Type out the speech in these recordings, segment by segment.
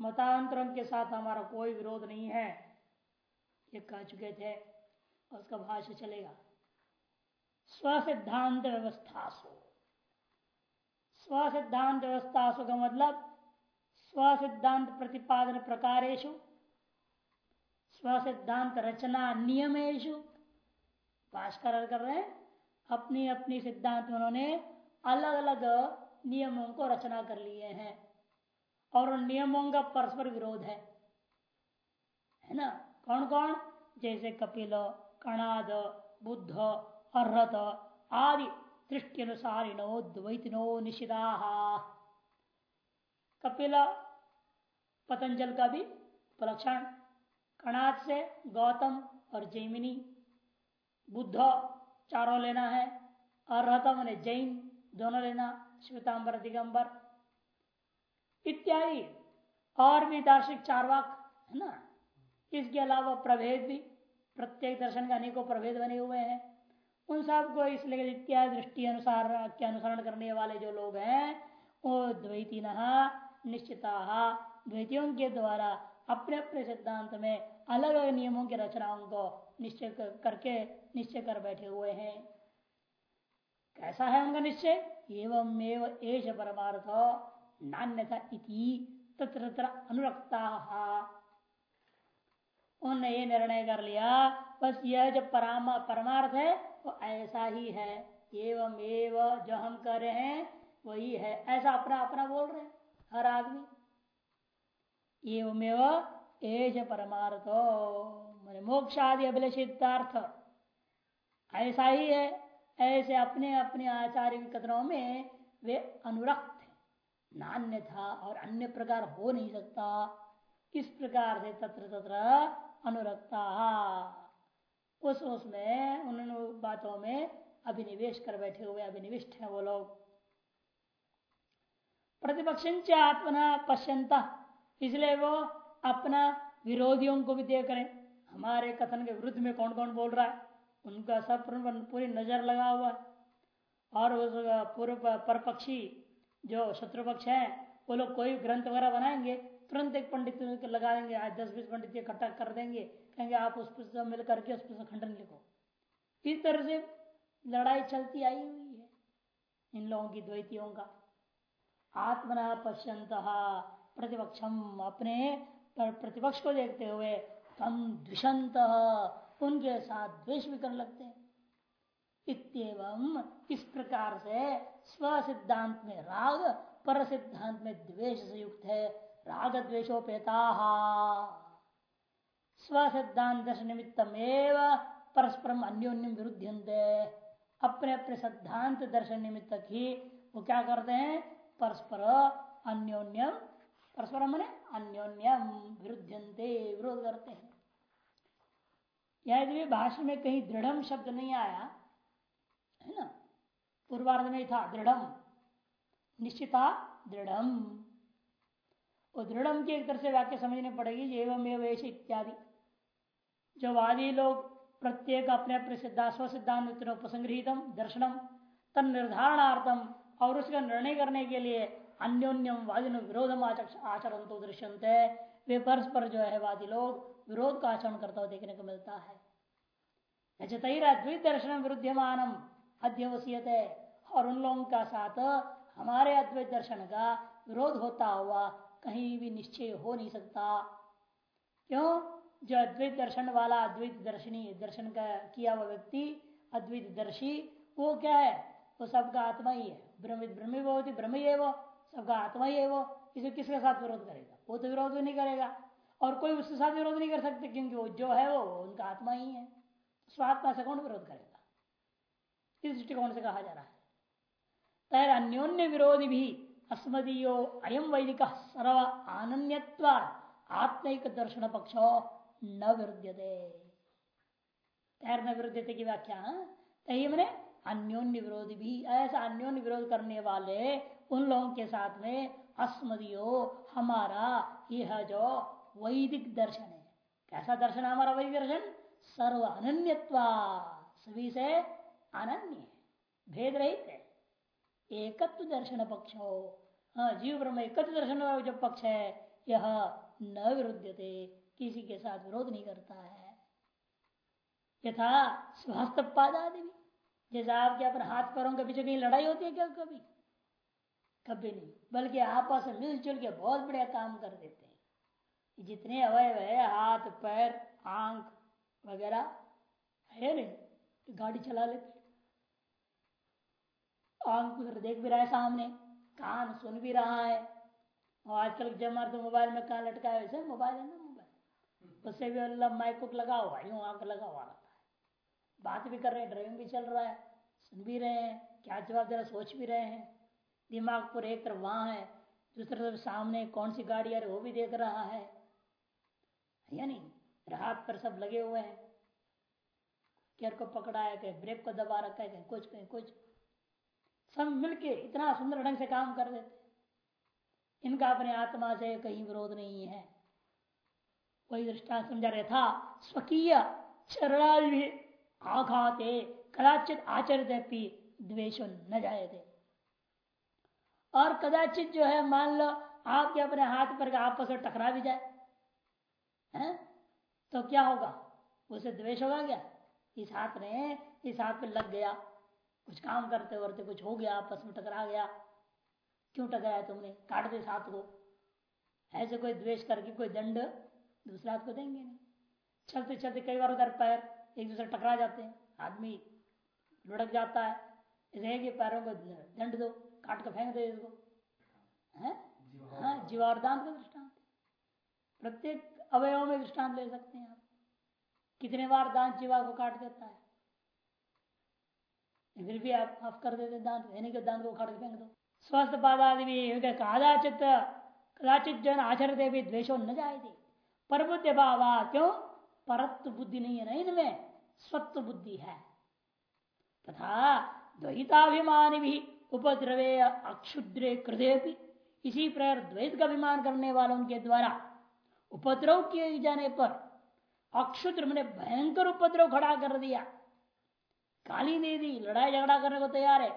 मतांतरों के साथ हमारा कोई विरोध नहीं है। ये कह चुके थे, उसका भाष्य चलेगा। स्व सिद्धांत व्यवस्था सो। स्व सिद्धांत व्यवस्था का मतलब स्व सिद्धांत प्रतिपादन प्रकारेशु स्व सिद्धांत रचना नियमेशु भाष्कर कर रहे हैं अपनी अपनी सिद्धांत उन्होंने अलग अलग नियमों को रचना कर लिए हैं। और उन नियमों का परस्पर विरोध है। है ना? कौन कौन? जैसे कपिल, कणाद, बुद्ध अर्त आदि। दृष्टि अनुसारिणो द्वैतिनो निषिदा। कपिल, पतंजल का भी उपलक्षण कणाद से गौतम और जैमिनी। बुद्ध, चारों लेना है। अर्हतम ने जैन, दोनों लेना। श्वेतांबर, दिगंबर। इत्यादि। और भी दार्शिक चार वाक है ना? इसके अलावा प्रभेद भी, प्रत्येक दर्शन का अनेकों प्रभेद बने हुए हैं। उन सबको इसलिए इत्यादि दृष्टि अनुसार, के अनुसरण करने वाले जो लोग हैं, वो द्वैती निश्चिता, द्वैतियों के द्वारा अपने अपने सिद्धांत में अलग अलग नियमों की रचनाओं को निश्चय करके निश्चय कर बैठे हुए हैं। कैसा है उनका निश्चय? एवं एवं एश परमार्थ नान्यता इति, तत्र तत्र अनुरक्ता। उन्होंने ये निर्णय कर लिया, बस यह जो परामा, परमार्थ है, वो ऐसा ही है। एवं एवं जो हम कर रहे हैं, वही है। ऐसा अपना अपना बोल रहे हर आदमी। एवमेव एज परमार्थ, मैंने मोक्ष आदि अभिलषितार्थ। ऐसा ही है, ऐसे अपने अपने आचार्य कथनों में वे अनुरक्त नान्य था और अन्य प्रकार हो नहीं सकता। इस प्रकार से तत्र तत्र अनुरक्ता। उस उसमें उन बातों में अभिनिवेश कर बैठे हुए, अभिनिविष्ट है वो लोग। प्रतिपक्ष आत्मना पश्यंता इसलिए वो अपना विरोधियों को भी देख रहे हमारे कथन के विरुद्ध में कौन कौन बोल रहा है? उनका सब पूरी नज़र लगा हुआ है। और उस पूर्व परपक्षी जो शत्रु पक्ष है, वो लोग कोई ग्रंथ वगैरह बनाएँगे, तुरंत एक पंडित लगा देंगे, आज दस बीस पंडित इकट्ठा कर देंगे, कहेंगे आप उस पुस्तक मिल करके उस पुस्तक खंडन लिखो। इस तरह से लड़ाई चलती आई हुई है इन लोगों की द्वैतियों का। आत्मना पश्यंत प्रतिपक्षम अपने प्रतिपक्ष को देखते हुए तम द्विषंत उनके साथ द्वेष भी करने लगते हैं। इतम इस प्रकार से स्व सिद्धांत में राग पर सिद्धांत में द्वेष से युक्त है। राग द्वेशोपेता स्व सिद्धांत निमित्तम परस्परम अन्योन्यम विरुद्ध अपने अपने सिद्धांत दर्शन निमित्त ही वो क्या करते हैं? परस्पर अन्योन्यम परस्पर मैंने अन्योन्यम विरुद्धते विरोध करते हैं। यदि भाषा में कहीं दृढ़ शब्द नहीं आया। है ना? पूर्वार्ध में था दृढ़ निश्चिता दृढ़ वो दृढ़ की एक तरह से वाक्य समझने पड़ेगी एवं एवेश इत्यादि। जो वादी लोग प्रत्येक अपने अपने सिद्धांत, स्व सिद्धांत उपसंग्रहितम दर्शनम, तन निर्धारणार्थम, और उसका निर्णय करने के लिए अन्योन्यम वादी विरोधम आचरण तो दृश्यंत वे परस्पर जो है, वादी लोग विरोध का आचरण करता हुआ देखने को मिलता है। अद्वैत दर्शन विरुद्धमान अध्यवसीयत है। और उन लोगों का साथ हमारे अद्वैत दर्शन का विरोध होता हुआ कहीं भी निश्चय हो नहीं सकता। क्यों? जो अद्वैत दर्शन वाला अद्वैत दर्शनी दर्शन का किया हुआ व्यक्ति अद्वैत दर्शी वो क्या है? वो सबका आत्मा ही है। ब्रह्म ब्रह्म वो ब्रह्म ही है वो सबका आत्मा ही है वो इसे किसके साथ विरोध करेगा? वो तो विरोध भी नहीं करेगा। और कोई उसके साथ विरोध नहीं कर सकते, क्योंकि वो जो है वो उनका आत्मा ही है। स्वात्मा से कौन विरोध करेगा? इस दृष्टिकोण से कहा जा रहा है? तैर अन्योन्य विरोधी भी अस्मदीयो अयम वैदिक सर्व आनन्यत्व आत्मिक दर्शन पक्ष न विरुद्धते तैर न विरुद्धते की व्याख्या तही मैंने अन्योन्य विरोधी भी ऐसा अन्योन्य विरोध करने वाले उन लोगों के साथ में अस्मदियो हमारा यह जो वैदिक दर्शन है। कैसा दर्शन है हमारा वैदिक दर्शन? सर्व अनन्य सभी से अनन्य भेद रहित है। एकत्व दर्शन पक्ष। हो हाँ जीव ब्रह्म एकत्व दर्शन जो पक्ष है, यह न विरुद्धते किसी के साथ विरोध नहीं करता है। यथा स्वास्थ्य भी। जैसे आपके अपने हाथ पैरों के पीछे कहीं लड़ाई होती है क्या कभी? कभी नहीं। बल्कि आपस में मिलजुल के बहुत बढ़िया काम कर देते हैं। जितने अवयव है, हाथ, पैर, आँख वगैरह, है नहीं तो गाड़ी चला लेते आँख उधर देख भी रहा है सामने, कान सुन भी रहा है। और आजकल जमा तो मोबाइल में कान लटका है वैसे मोबाइल है ना मोबाइल? उससे भी अल्लाह माइक लगा हुआ यूँ आँख लगा हुआ रहता है। बात भी कर रहे हैं, ड्राइविंग भी चल रहा है, सुन भी रहे हैं, क्या जवाब जरा सोच भी रहे हैं। दिमाग पूरे एक तरफ़ वहाँ है, दूसरी तरफ़ सामने कौन सी गाड़ी आ रही वो भी देख रहा है। यानी राहत पर सब लगे हुए हैं। केयर को पकड़ा है कहीं ब्रेक को दबा रखा है, कहीं कुछ कहीं कुछ। सब मिलके इतना सुंदर ढंग से काम कर देते। इनका अपने आत्मा से कहीं विरोध नहीं है। वही दृष्टांत समझा रहे था, स्वकीय शरणादि आघाते, कदाचित आचरित द्वेश न जाए थे और कदाचित जो है, मान लो, आपके अपने हाथ पर आपस में टकरा भी जाए, है? तो क्या होगा? उसे द्वेष होगा क्या? इस हाथ ने इस हाथ पे लग गया। कुछ काम करते करते कुछ हो गया, आपस में टकरा गया। क्यों टकराया तुमने? काट दे साथ को। ऐसे कोई द्वेष करके कोई दंड दूसरे हाथ को देंगे नहीं। चलते चलते कई बार उधर पैर एक दूसरे टकरा जाते हैं। आदमी लुढ़क जाता है। कि पैरों को दंड दो, काट कर फेंक दे इसको। है? हाँ जीवावरदान का दृष्टांत। प्रत्येक अवयव में दृष्टांत ले सकते हैं आप। कितने बार दान जीवा को काट देता है। फिर भी आप माफ़ कर देते दांत यानी कि दांत को काट के फेंक दो। स्वस्थ पादादि भी कदाचित कदाचित जो है आचरते भी द्वेषो न जाए थे पर बुद्धि भाव क्यों? परत्व बुद्धि नहीं है ना इनमें, स्वत्व बुद्धि है। तथा द्वैताभिमान भी उपद्रवे अक्षुद्रे कृदय भी इसी प्रकार द्वैत का अभिमान करने वालों के द्वारा उपद्रव किए जाने पर अक्षुद्र मैंने भयंकर उपद्रव खड़ा कर दिया। काली दे दी लड़ाई झगड़ा करने को तैयार है।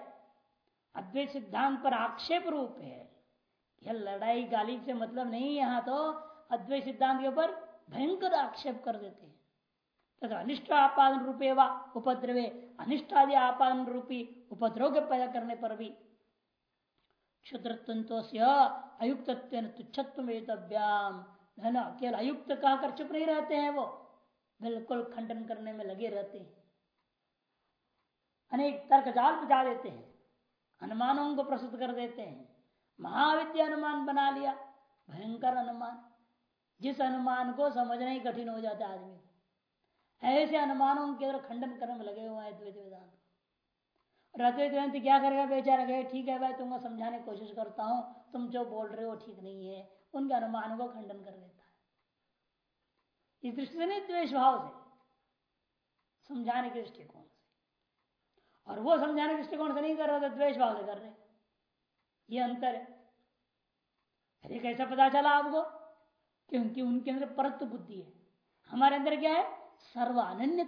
अद्वैत सिद्धांत पर आक्षेप रूप है। यह लड़ाई गाली से मतलब नहीं यहाँ तो अद्वैत सिद्धांत के ऊपर भयंकर आक्षेप कर देते हैं। तथा अनिष्ट आपादन रूपे व उपद्रवे अनिष्ट आदि आपादन रूपी उपद्रव के पैदा करने पर भी। क्षुद्रत्व अयुक्त तुच्छत्व है ना? केवल अयुक्त कहकर चुप नहीं रहते हैं वो? बिल्कुल खंडन करने में लगे रहते हैं। अनेक तर्क जाल बजा देते हैं, अनुमानों को प्रस्तुत कर देते हैं। महाविद्या अनुमान बना लिया, भयंकर अनुमान। जिस अनुमान को समझना ही कठिन हो जाता है आदमी। ऐसे अनुमानों के अंदर खंडन करने में लगे हुए हैं द्वैत वेदांत। और वेदांत क्या करेगा बेचारा? गए ठीक है भाई, तुमको समझाने की कोशिश करता हूँ। तुम जो बोल रहे हो ठीक नहीं है। उनके अनुमान को खंडन कर देता है। इस दृष्टि से नहीं द्वेष भाव से। समझाने के दृष्टिकोण और वो समझाने दृष्टिकोण से नहीं कर रहे द्वेष भाव से कर रहे ये अंतर है। अरे कैसा पता चला आपको? क्योंकि उनके अंदर परत्व बुद्धि है। हमारे अंदर क्या है? सर्व अनन्य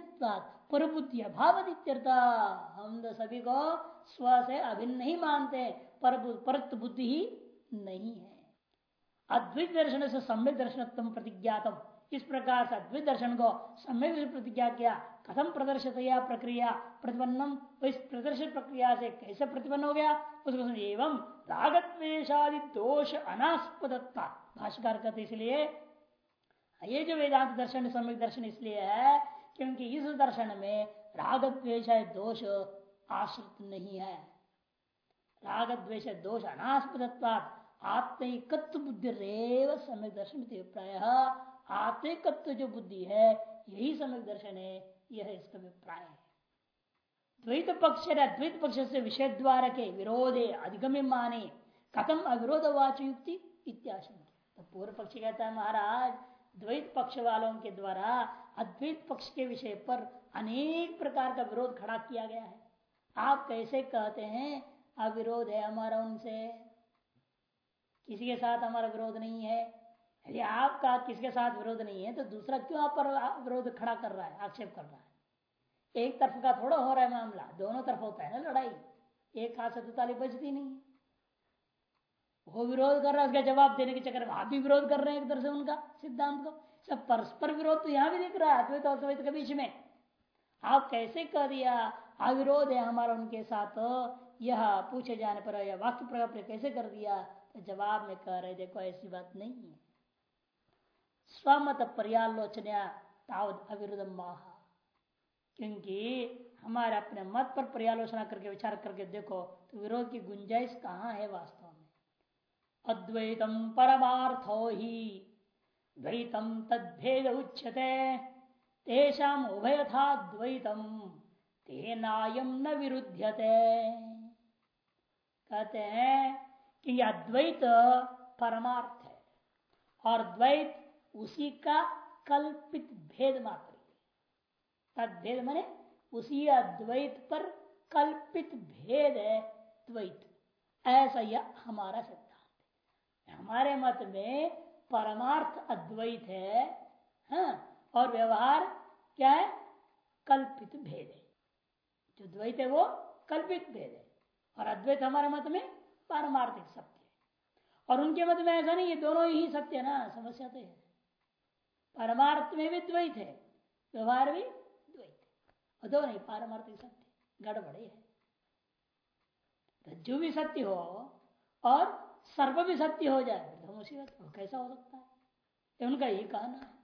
पर बुद्धि अभाव हम तो सभी को स्व से अभिन्न नहीं मानते पर परत्व बुद्धि ही नहीं है। अद्वित दर्शन से सम्यक दर्शन प्रतिज्ञातम। इस प्रकार से अद्वित दर्शन को सम्यक प्रतिज्ञा किया कथम प्रदर्शित या प्रक्रिया? प्रतिपन्नम इस प्रदर्शित प्रक्रिया से कैसे प्रतिपन्न हो गया? उसको एवं रागत्वेशादि दोष अनास्पदत्ता। भाष्यकार कहते इसलिए, ये जो वेदांत दर्शन सम्यक दर्शन इसलिए है, क्योंकि इस दर्शन में राग द्वेश दोष आश्रित नहीं है। राग द्वेश दोष अनास्पद आत्मिकत्व बुद्धि रेव सम्यक दर्शन अभिप्राय। आत्मिकत्व जो बुद्धि है, यही सम्यक दर्शन है। यह इसका अभिप्राय है। द्वैत पक्ष अद्वैत पक्ष से विषय द्वारा के विरोधे अधिगम्य माने, कथम अविरोध वाच युक्ति इत्याशंक तो पूर्व पक्ष कहता है, महाराज, द्वैत पक्ष वालों के द्वारा अद्वैत पक्ष के विषय पर अनेक प्रकार का विरोध खड़ा किया गया है। आप कैसे कहते हैं, अविरोध है हमारा उनसे? किसी के साथ हमारा विरोध नहीं है। यदि आपका किसके साथ विरोध नहीं है तो दूसरा क्यों आप पर विरोध खड़ा कर रहा है, आक्षेप कर रहा है? एक तरफ़ का थोड़ा हो रहा है मामला, दोनों तरफ़ होता है ना लड़ाई। एक हाथ से तो ताली बजती नहीं वो विरोध कर रहा है, उसका जवाब देने के चक्कर में आप भी विरोध कर रहे हैं एक तरह से उनका, सिद्धांत को। सब परस्पर विरोध तो यहाँ भी दिख रहा है, अद्वैत और अद्वैत के बीच में। आप कैसे कर दिया अविरोध है हमारा उनके साथ, यह पूछे जाने पर यह वाक्य प्रयोग कैसे कर दिया? तो जवाब में कह रहे, देखो, ऐसी बात नहीं है। स्वमत पर्यालोचना तावत अविरुद्ध महा। क्योंकि हमारे अपने मत पर पर्यालोचना करके, विचार करके देखो तो विरोध की गुंजाइश कहाँ है वास्तव में? अद्वैतम परमार्थो ही, द्वैतम तद्भेद उच्यते, तेषाम उभय था द्वैतम तेनायम न विरुद्धते कहते हैं कि अद्वैत परमार्थ है, और द्वैत उसी का कल्पित भेद मात्र। तद्भेद माने उसी अद्वैत पर कल्पित भेद है, द्वैत। ऐसा यह हमारा सिद्धांत हमारे मत में परमार्थ अद्वैत है हाँ और व्यवहार क्या है? कल्पित भेद है। जो द्वैत है वो कल्पित भेद है, और अद्वैत हमारे मत में पारमार्थिक सत्य है। और उनके मत में ऐसा नहीं है, दोनों ही सत्य है ना, समस्या तो है। परमार्थ में भी द्वैत है। व्यवहार भी द्वैत है। दो नहीं, पारमार्थिक सत्य, गड़बड़े है। रज्जु भी सत्य हो और सर्व भी सत्य हो जाए तो मुसीबत कैसा हो सकता है? उनका यही कहना है।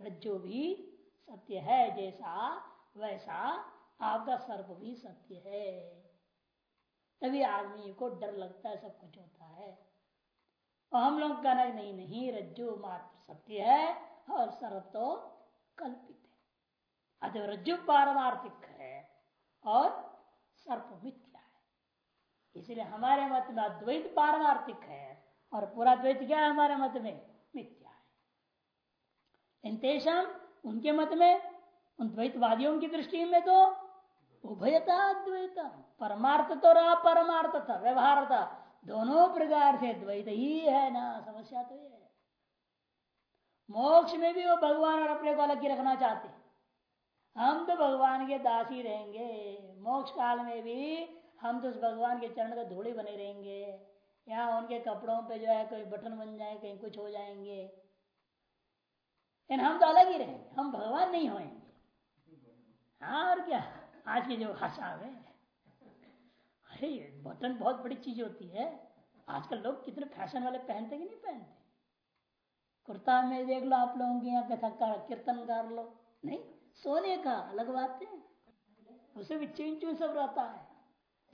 रज्जु भी सत्य है, जैसा, वैसा, आपका सर्प भी सत्य है। तभी आदमी को डर लगता है, सब कुछ होता है। और हम लोग कहना नहीं नहीं, रज्जु मात्र सत्य है और सर्प तो कल्पित अतः रज्जु पारमार्थिक है और सर्प मिथ्या है। इसलिए हमारे मत में अद्वैत पारमार्थिक है और पूरा द्वैत क्या है हमारे मत में? मिथ्या है। इन तेषम उनके मत में, उन द्वैतवादियों की दृष्टि में तो उभयता अद्वैत परमार्थ तो रहा, परमार्थ था, व्यवहार था। दोनों प्रकार से द्वैत ही है ना, समस्या तो ये है। मोक्ष में भी वो भगवान और अपने को अलग ही रखना चाहते हम तो भगवान के दास ही रहेंगे। मोक्ष काल में भी हम तो उस भगवान के चरण का धूड़ी बने रहेंगे। यहाँ उनके कपड़ों पे जो है कोई बटन बन जाए, कहीं कुछ हो जाएँगे। हम तो अलग ही रहेंगे। हम भगवान नहीं होंगे हाँ और क्या? आज की जो भाषा है अरे, बटन बहुत बड़ी चीज़ होती है। आजकल लोग कितने फ़ैशन वाले पहनते कि नहीं पहनते? कुर्ता में देख लो आप लोगों के यहाँ कीर्तन कर लो नहीं, सोने का अलग बात है। उसे भी चेंज चेंज सब रहता है।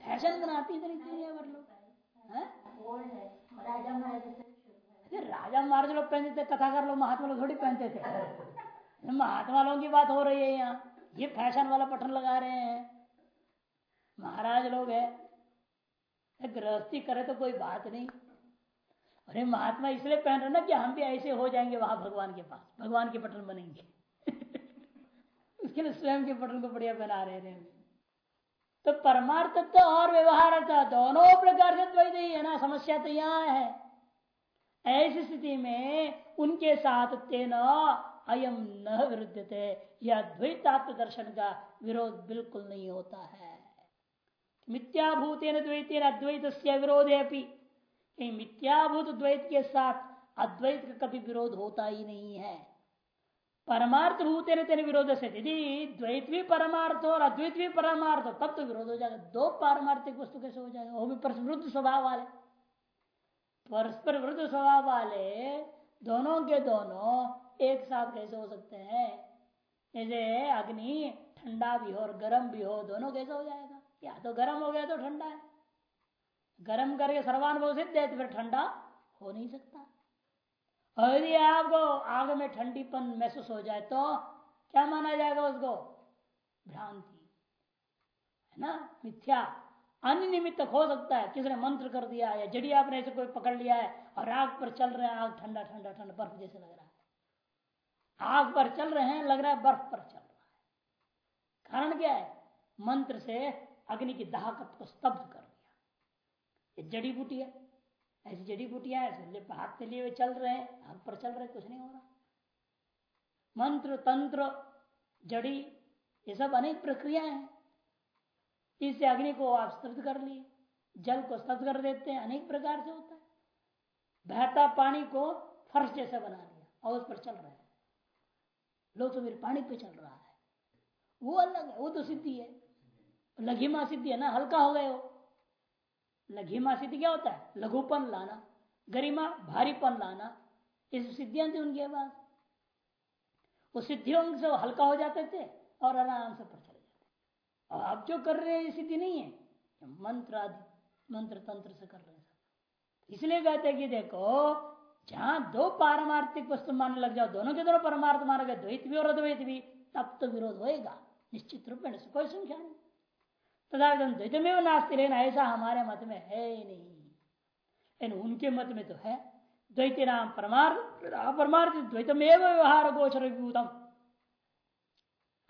फ़ैशन बनाती इतनी दुनिया भर लोग। राजा महाराज लोग पहनते थे कथा कर लोग महात्मा लोग थोड़ी पहनते थे। महात्मा लोगों की बात हो रही है यहाँ। ये फ़ैशन वाला पठन लगा रहे हैं। महाराज लोग है। गृहस्थी करे तो कोई बात नहीं। अरे महात्मा इसलिए पहन रहे ना कि हम भी ऐसे हो जाएँगे वहाँ भगवान के पास। भगवान के पटन बनेंगे। उसके लिए स्वयं के पटन को बढ़िया बना रहे थे तो परमार्थ तो और व्यवहार दोनों प्रकार से द्वैत ही है ना, समस्या तो यहाँ है। ऐसी स्थिति में उनके साथ तेना अयम न विरुद्ध थे यह द्वैतात्म दर्शन का विरोध बिल्कुल नहीं होता है। मिथ्याभूत द्वैतेन अद्वैत विरोध है मिथ्याभूत द्वैत के साथ अद्वैत का कभी विरोध होता ही नहीं है। परमार्थ भूते तेरे विरोध से। यदि द्वैत भी परमार्थ और अद्वैत भी परमार्थ हो तब तो विरोध हो जाएगा दो पारमार्थिक वस्तु कैसे हो जाएगा? वो भी परस्पर स्वभाव वाले। परस्पर विरुद्ध स्वभाव वाले, दोनों के दोनों एक साथ कैसे हो सकते हैं? जैसे अग्नि ठंडा भी हो और गर्म भी हो, दोनों कैसे हो जाएगा? या तो गर्म हो गया तो ठंडा है। गर्म करके सर्वानुभव सिद्ध है तो फिर ठंडा हो नहीं सकता। और यदि आपको आग में ठंडीपन महसूस हो जाए तो क्या माना जाएगा उसको? भ्रांति, है ना? मिथ्या अन्य निमित्त हो सकता है। किसने मंत्र कर दिया या जड़ी आपने ऐसे कोई पकड़ लिया है, और आग पर चल रहे हैं, आग ठंडा ठंडा ठंडा, बर्फ़ जैसे लग रहा है। आग पर चल रहे हैं, लग रहा है बर्फ़ पर चल रहा है। कारण क्या है? मंत्र से अग्नि की दाहकत को स्तब्ध कर जड़ी बूटी है। ऐसी जड़ी बूटियाँ हाथ के लिए चल रहे हैं हाथ पर चल रहे, कुछ नहीं हो रहा। मंत्र, तंत्र, जड़ी, ये सब अनेक प्रक्रिया है। इससे अग्नि को आप स्तब्ध कर लिए, जल को सत कर देते हैं, अनेक प्रकार से होता है। बहता पानी को फर्श जैसा बना लिया और उस पर चल रहे हैं। लोग तो मेरे पानी पे चल रहा है। वो अलग है, वो तो सिद्धि है। लघिमा सिद्धि है ना, हल्का हो गए वो। लघिमा सिद्धि क्या होता है? लघुपन लाना, गरिमा, भारीपन लाना, इस सिद्धियाँ थी उनके पास। वो सिद्धियों से हल्का हो जाते थे और आराम से पर चले जाते और आप जो कर रहे हैं, ये सिद्धि नहीं है। मंत्र आदि, मंत्र तंत्र से कर रहे हैं इसलिए कहते कि देखो, जहाँ दो पारमार्थिक वस्तु मानने लग जाओ, दोनों के दोनों परमार्थ माना गया द्वैत भी और अद्वैत भी, तब तो विरोध होएगा। निश्चित रूप में कोई संख्या नहीं। तथा द्वैत में नास्ती लेना, ऐसा हमारे मत में है ही नहीं। लेकिन उनके मत में तो है। द्वैत नाम परमार्थ अपरमार्थ, द्वैतमेव व्यवहार गोचर विभूतम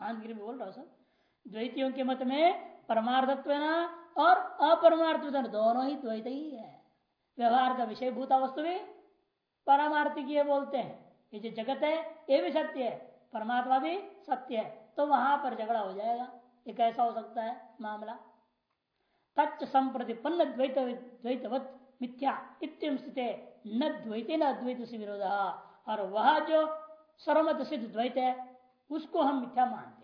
आंध्र में बोल रहा सर, द्वैतियों के मत में परमार्थत्व और अपरमार्थ दोनों ही द्वैत ही है। व्यवहार का विषय भूता वस्तु भी परमार्थिक बोलते हैं। ये जो जगत है, ये भी सत्य है। परमात्मा भी सत्य है। तो वहाँ पर झगड़ा हो जाएगा। ये कैसा हो सकता है मामला। तच्च संप्रतिपन्न द्वैत, द्वैतवत मिथ्या। इत्यम स्थित न द्वैत न अद्वैत से विरोध। और वह जो सर्वमत सिद्ध द्वैत है, उसको हम मिथ्या मानते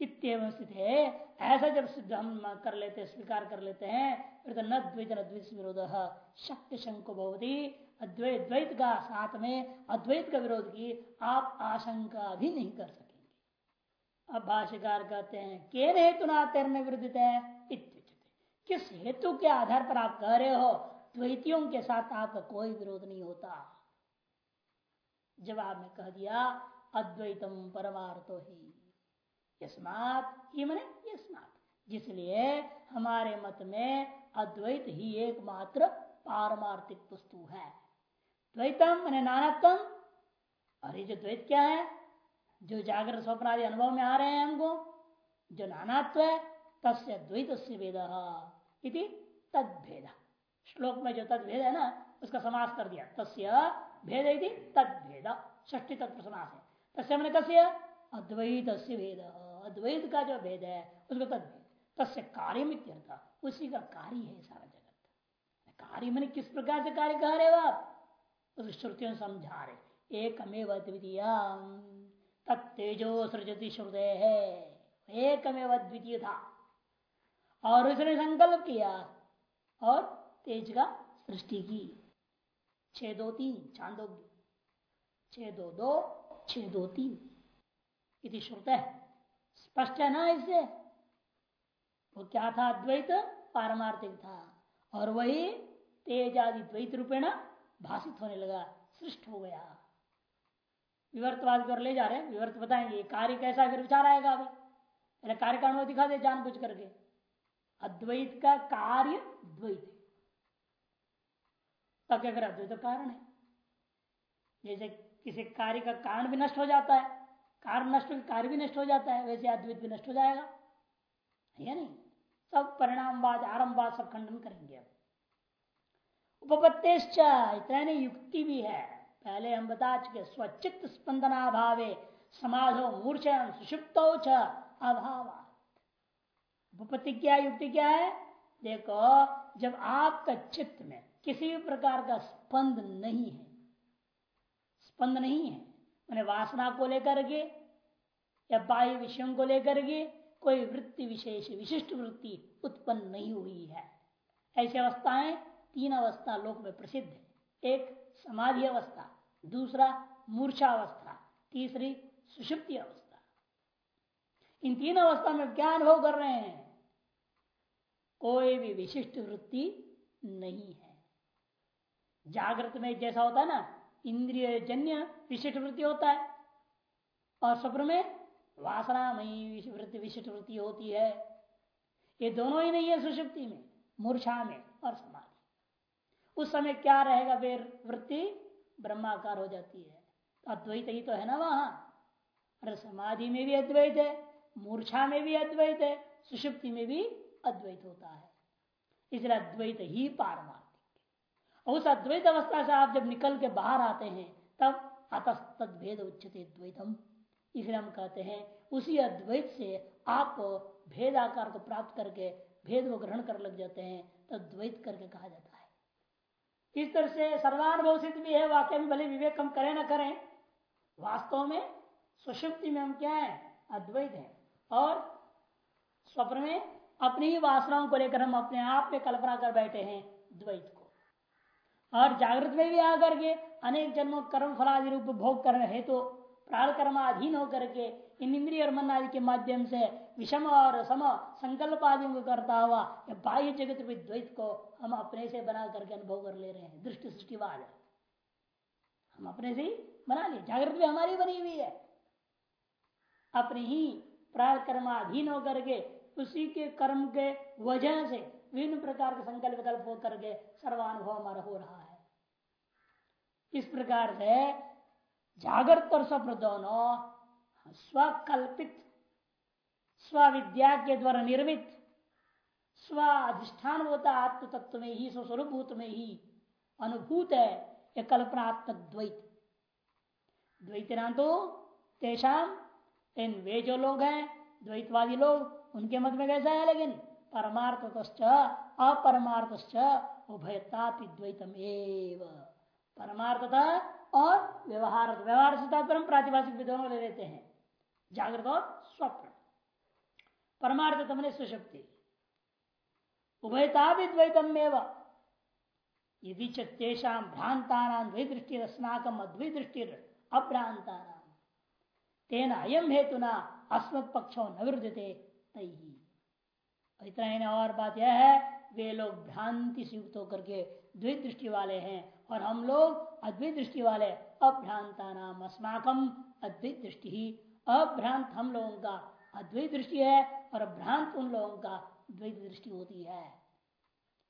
इतम स्थित है ऐसा जब सिद्ध हम कर लेते स्वीकार कर लेते हैं, फिर तो न द्वैत न द्वैत विरोध। शक्ति शंको बहुती अद्वैत द्वैत का साथ में अद्वैत का विरोध की आप आशंका भी नहीं कर सकेंगे अब भाष्यकार कहते हैं, के हेतु ना तैरने विरुद्ध है? किस हेतु के आधार पर आप कह रहे हो? द्वैतियों के साथ आपका कोई विरोध नहीं होता। जवाब में कह दिया, अद्वैतम परमार्थो ही। यस्मात ये मने यस्मात। जिसलिए हमारे मत में अद्वैत ही एकमात्र पारमार्थिक वस्तु है। द्वैतम मैंने नानात्म और ये जो द्वैत क्या है? जो जागृत स्वप्न आदि अनुभव में आ रहे हैं हमको, जो नानात्व है, तस्य द्वैत वेद इति तद्भेद। श्लोक में जो तद्भेद है ना, उसका समास कर दिया। तस्य भेद इति तद्भेद। ष्टी तत्व समास है। तस्य मैंने तस्य? अद्वैत भेद। अद्वैत का जो भेद है, उसका तद्भेद। तस्य कार्य उसी का कार्य है सारा जगत। कार्य मैंने किस प्रकार से कार्य कह रहे हो आप? उस श्रुतियों समझा रहे एकमेव द्वितीय तत्तेजो सृजति श्रुदय है एकमेव द्वितीय था। और उसने संकल्प किया और तेज का सृष्टि की। छे दो तीन चांदोग्य छे दो दो छे दो तीन। इति श्रुत। है स्पष्ट है ना इससे? वो क्या था? अद्वैत पारमार्थिक था। और वही तेज आदि द्वैत रूपेण भाषित होने लगा। सृष्ट हो गया। विवर्तवाद कर ले जा रहे हैं। विवर्त बताएँगे कार्य कैसा फिर विचार आएगा अभी? कार्य कारण अनुभव दिखा दे जान बुझ करके। अद्वैत का कार्य द्वैत तब अगर अद्वैत कारण है। जैसे किसी कार्य का कारण भी नष्ट हो जाता है, कारण नष्ट कार्य भी नष्ट हो जाता है, वैसे अद्वैत भी नष्ट हो जाएगा। है नहीं? सब परिणामवाद, आरंभवाद सब खंडन करेंगे अब। उपपत्तेश्च, इतना युक्ति भी है। पहले हम बता चुके स्वचित स्पंदना भावे, समाधो मूर्छन सुषुप्त अभाव। क्या युक्ति क्या है? देखो, जब आपका चित्त में किसी भी प्रकार का स्पंद नहीं है, स्पंद नहीं है, मैंने वासना को लेकर के, या बाह्य विषयों को लेकर के, कोई वृत्ति विशेष, विशिष्ट वृत्ति उत्पन्न नहीं हुई है। ऐसी अवस्थाएँ तीन अवस्था लोक में प्रसिद्ध है। एक समाधि अवस्था। दूसरा मूर्छा अवस्था तीसरी सुषुप्ति अवस्था। इन तीन अवस्था में क्या अनुभव कर रहे हैं? कोई भी विशिष्ट वृत्ति नहीं है। जागृत में जैसा होता है ना इंद्रिय जन्य विशिष्ट वृत्ति होता है, और स्वप्न में वासनामयी वृत्ति, विशिष्ट वृत्ति होती है। ये दोनों ही नहीं है सुषुप्ति में, मूर्छा में और समाधि उस समय क्या रहेगा फिर? वृत्ति ब्रह्माकार हो जाती है। अद्वैत ही तो है ना वहाँ। अरे समाधि में भी अद्वैत है, मूर्छा में भी अद्वैत है, सुषुप्ति में भी अद्वैत होता है। इसलिए अद्वैत ही पारमार्थिक। उस अद्वैत अवस्था से आप जब निकल के बाहर आते हैं, तब अतस्त भेद उच्चते द्वैतम। इसलिए हम कहते हैं, उसी अद्वैत से आप भेद आकार को प्राप्त करके भेद को ग्रहण कर लग जाते हैं तो द्वैत करके कहा जाता है। इस तरह से सर्वानुभव सिद्ध भी है, वाक्य में भले विवेक हम करें ना करें, वास्तव में सुषुप्ति में हम क्या है? अद्वैत है। और स्वप्न में अपनी ही वासनाओं को लेकर हम अपने आप में कल्पना कर बैठे हैं द्वैत को। और जागृत में भी आकर के अनेक जन्मों कर्म फलादि रूप भोग कर रहे तो प्राण कर्माधीन होकर के इन इंद्रिय और मन आदि के माध्यम से विषम और सम संकल्प आदि को करता हुआ या बाह्य जगत में द्वैत को हम अपने से बना करके अनुभव कर ले रहे हैं। दृष्टि सृष्टिवाद है। हम अपने से ही बना लिए। जागृत भी हमारी बनी हुई है। अपने ही प्राण कर्माधीन होकर के, उसी के कर्म के वजह से विभिन्न प्रकार के संकल्प विकल्प होकर के सर्वानुभव हमारा हो रहा है। इस प्रकार से जागृत और स्वप्न दोनों स्वकल्पित स्विद्या के द्वारा निर्मित स्व अधिष्ठान होता आत्म तत्व में ही स्वस्वरूप में ही अनुभूत है, यह कल्पनात्मक द्वैत। द्वैत ना तो तेषाम इन वे जो लोग हैं, द्वैतवादी लोग, उनके मत में कैसा है लेकिन परमार्थ अपरमार्थ उभयता द्वैतम एव। परमार्थता और व्यवहार व्यवहार से तात्पर्य प्रातिभाषिक दोनों ले लेते हैं। जागृत और स्वप्न। परमार्थ मैंने सुशक्ति। उभयता भी द्वैतम यदि चेषा भ्रांता द्वैदृष्टि अस्माकम अद्वैदृष्टि अभ्रांता तेना अयम हेतुना अस्मत् पक्षों न विरुद्धते इतना ही और बात यह है, वे लोग भ्रांति से युक्त होकर के द्वैत दृष्टि वाले हैं और हम लोग अद्वैत दृष्टि वाले अभ्रांता नाम अस्माकम अद्वैत दृष्टि ही अभ्रांत हम लोगों का अद्वैत दृष्टि है और भ्रांत उन लोगों का द्वैत दृष्टि होती है।